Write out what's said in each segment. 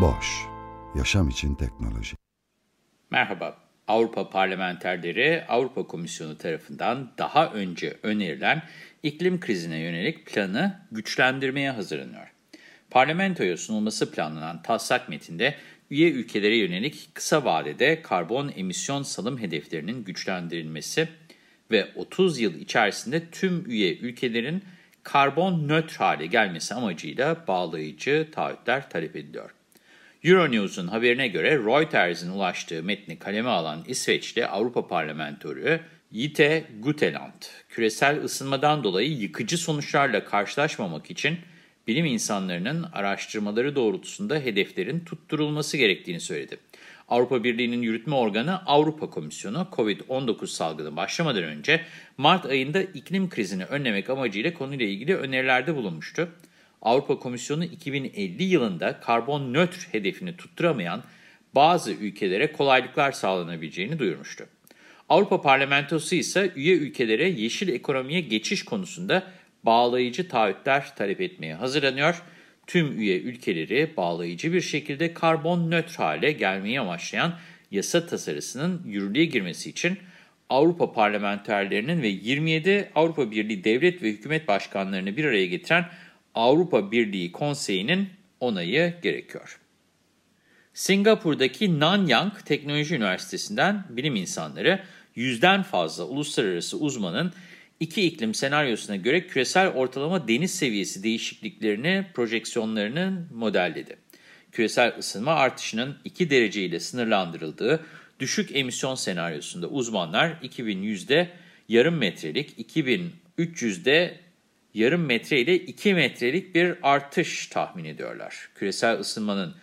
Boş, yaşam için teknoloji. Merhaba, Avrupa parlamenterleri Avrupa Komisyonu tarafından daha önce önerilen iklim krizine yönelik planı güçlendirmeye hazırlanıyor. Parlamentoya sunulması planlanan taslak metinde üye ülkelere yönelik kısa vadede karbon emisyon salım hedeflerinin güçlendirilmesi ve 30 yıl içerisinde tüm üye ülkelerin karbon nötr hale gelmesi amacıyla bağlayıcı taahhütler talep ediliyor. Euronews'un haberine göre Reuters'in ulaştığı metni kaleme alan İsveçli Avrupa Parlamentoru Jite Guteland, küresel ısınmadan dolayı yıkıcı sonuçlarla karşılaşmamak için bilim insanlarının araştırmaları doğrultusunda hedeflerin tutturulması gerektiğini söyledi. Avrupa Birliği'nin yürütme organı Avrupa Komisyonu, COVID-19 salgını başlamadan önce Mart ayında iklim krizini önlemek amacıyla konuyla ilgili önerilerde bulunmuştu. Avrupa Komisyonu 2050 yılında karbon nötr hedefini tutturamayan bazı ülkelere kolaylıklar sağlanabileceğini duyurmuştu. Avrupa Parlamentosu ise üye ülkelere yeşil ekonomiye geçiş konusunda bağlayıcı taahhütler talep etmeye hazırlanıyor. Tüm üye ülkeleri bağlayıcı bir şekilde karbon nötr hale gelmeyi amaçlayan yasa tasarısının yürürlüğe girmesi için Avrupa parlamenterlerinin ve 27 Avrupa Birliği devlet ve hükümet başkanlarını bir araya getiren Avrupa Birliği Konseyi'nin onayı gerekiyor. Singapur'daki Nanyang Teknoloji Üniversitesi'nden bilim insanları yüzden fazla uluslararası uzmanın iki iklim senaryosuna göre küresel ortalama deniz seviyesi değişikliklerini projeksiyonlarını modelledi. Küresel ısınma artışının 2 derece ile sınırlandırıldığı düşük emisyon senaryosunda uzmanlar 2100'de yarım metrelik, 2300'de yarım metre ile 2 metrelik bir artış tahmin ediyorlar. Küresel ısınmanın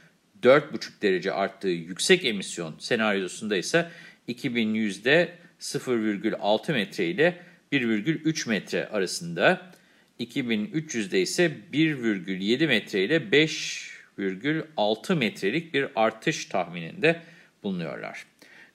4,5 derece arttığı yüksek emisyon senaryosunda ise 2100'de 0,6 metre ile 1,3 metre arasında, 2300'de ise 1,7 metre ile 5,6 metrelik bir artış tahmininde bulunuyorlar.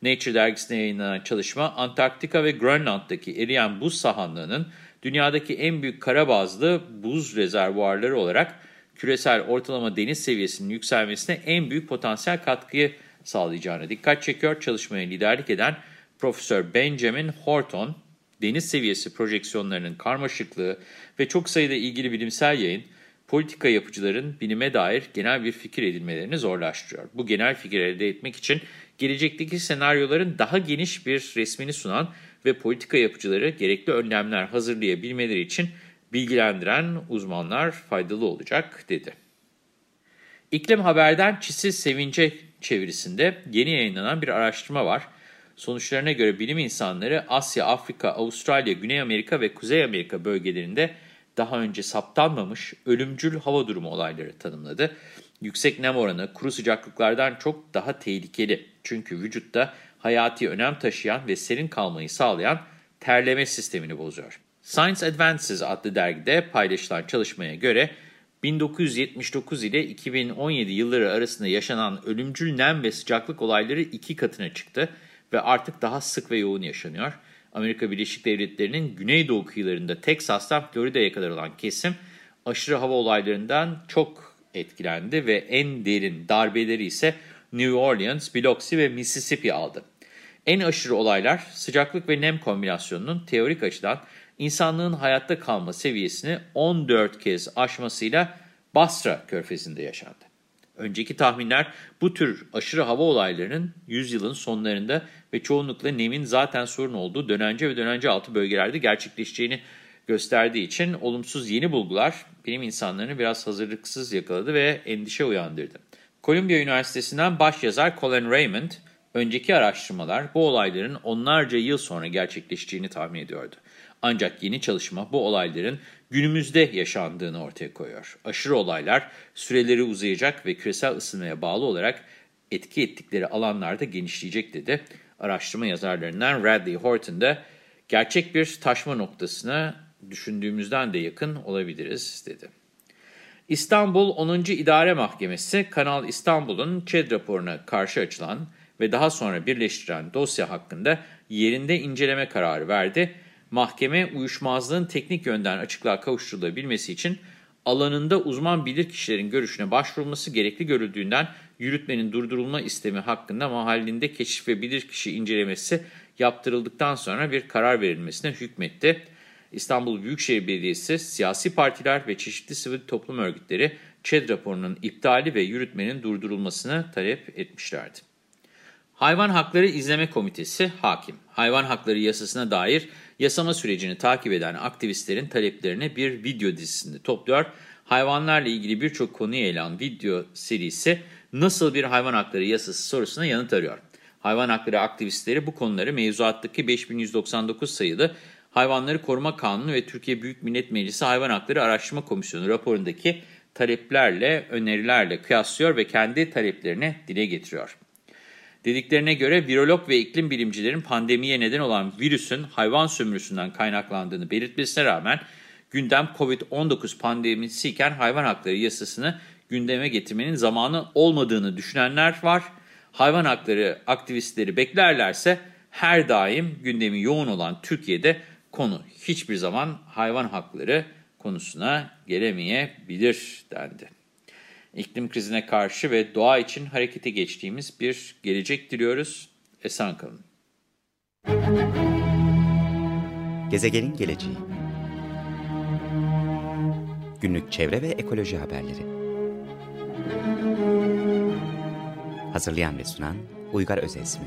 Nature dergisine yayınlanan çalışma, Antarktika ve Grönland'daki eriyen buz sahanlığının dünyadaki en büyük kara bazlı buz rezervuarları olarak küresel ortalama deniz seviyesinin yükselmesine en büyük potansiyel katkıyı sağlayacağına dikkat çekiyor. Çalışmaya liderlik eden Profesör Benjamin Horton, deniz seviyesi projeksiyonlarının karmaşıklığı ve çok sayıda ilgili bilimsel yayın, politika yapıcıların bilime dair genel bir fikir edinmelerini zorlaştırıyor. Bu genel fikir elde etmek için gelecekteki senaryoların daha geniş bir resmini sunan ve politika yapıcıları gerekli önlemler hazırlayabilmeleri için bilgilendiren uzmanlar faydalı olacak dedi. İklim Haber'den Çisiz Sevince çevirisinde yeni yayınlanan bir araştırma var. Sonuçlarına göre bilim insanları Asya, Afrika, Avustralya, Güney Amerika ve Kuzey Amerika bölgelerinde daha önce saptanmamış ölümcül hava durumu olayları tanımladı. Yüksek nem oranı kuru sıcaklıklardan çok daha tehlikeli. Çünkü vücutta hayati önem taşıyan ve serin kalmayı sağlayan terleme sistemini bozuyor. Science Advances adlı dergide paylaşılan çalışmaya göre 1979 ile 2017 yılları arasında yaşanan ölümcül nem ve sıcaklık olayları iki katına çıktı ve artık daha sık ve yoğun yaşanıyor. Amerika Birleşik Devletleri'nin güneydoğu kıyılarında Teksas'tan Florida'ya kadar olan kesim aşırı hava olaylarından çok etkilendi ve en derin darbeleri ise New Orleans, Biloxi ve Mississippi aldı. En aşırı olaylar sıcaklık ve nem kombinasyonunun teorik açıdan insanlığın hayatta kalma seviyesini 14 kez aşmasıyla Basra körfezinde yaşandı. Önceki tahminler bu tür aşırı hava olaylarının yüzyılın sonlarında ve çoğunlukla nemin zaten sorun olduğu dönence ve dönence altı bölgelerde gerçekleşeceğini gösterdiği için olumsuz yeni bulgular bilim insanlarını biraz hazırlıksız yakaladı ve endişe uyandırdı. Columbia Üniversitesi'nden başyazar Colin Raymond, önceki araştırmalar bu olayların onlarca yıl sonra gerçekleşeceğini tahmin ediyordu. Ancak yeni çalışma bu olayların günümüzde yaşandığını ortaya koyuyor. Aşırı olaylar süreleri uzayacak ve küresel ısınmaya bağlı olarak etki ettikleri alanlarda genişleyecek dedi. Araştırma yazarlarından Radley Horton da gerçek bir taşma noktasına düşündüğümüzden de yakın olabiliriz dedi. İstanbul 10. İdare Mahkemesi, Kanal İstanbul'un ÇED raporuna karşı açılan ve daha sonra birleştiren dosya hakkında yerinde inceleme kararı verdi. Mahkeme, uyuşmazlığın teknik yönden açıklığa kavuşturulabilmesi için alanında uzman bilirkişilerin görüşüne başvurulması gerekli görüldüğünden yürütmenin durdurulma istemi hakkında mahallinde keşif ve bilirkişi incelemesi yaptırıldıktan sonra bir karar verilmesine hükmetti. İstanbul Büyükşehir Belediyesi, siyasi partiler ve çeşitli sivil toplum örgütleri ÇED raporunun iptali ve yürütmenin durdurulmasını talep etmişlerdi. Hayvan Hakları İzleme Komitesi hakim. Hayvan hakları yasasına dair yasama sürecini takip eden aktivistlerin taleplerini bir video dizisinde topluyor. Hayvanlarla ilgili birçok konuyu ele alan video serisi nasıl bir hayvan hakları yasası sorusuna yanıt arıyor. Hayvan hakları aktivistleri bu konuları mevzuattaki 5199 sayılı Hayvanları Koruma Kanunu ve Türkiye Büyük Millet Meclisi Hayvan Hakları Araştırma Komisyonu raporundaki taleplerle, önerilerle kıyaslıyor ve kendi taleplerini dile getiriyor. Dediklerine göre virolog ve iklim bilimcilerin pandemiye neden olan virüsün hayvan sömürüsünden kaynaklandığını belirtmesine rağmen gündem COVID-19 pandemisi iken hayvan hakları yasasını gündeme getirmenin zamanı olmadığını düşünenler var. Hayvan hakları aktivistleri beklerlerse her daim gündemi yoğun olan Türkiye'de konu hiçbir zaman hayvan hakları konusuna gelemeyebilir dendi. İklim krizine karşı ve doğa için harekete geçtiğimiz bir gelecek diliyoruz. Esen kalın. Gezegenin geleceği Günlük çevre ve ekoloji haberleri Hazırlayan ve sunan Uygar Özesmi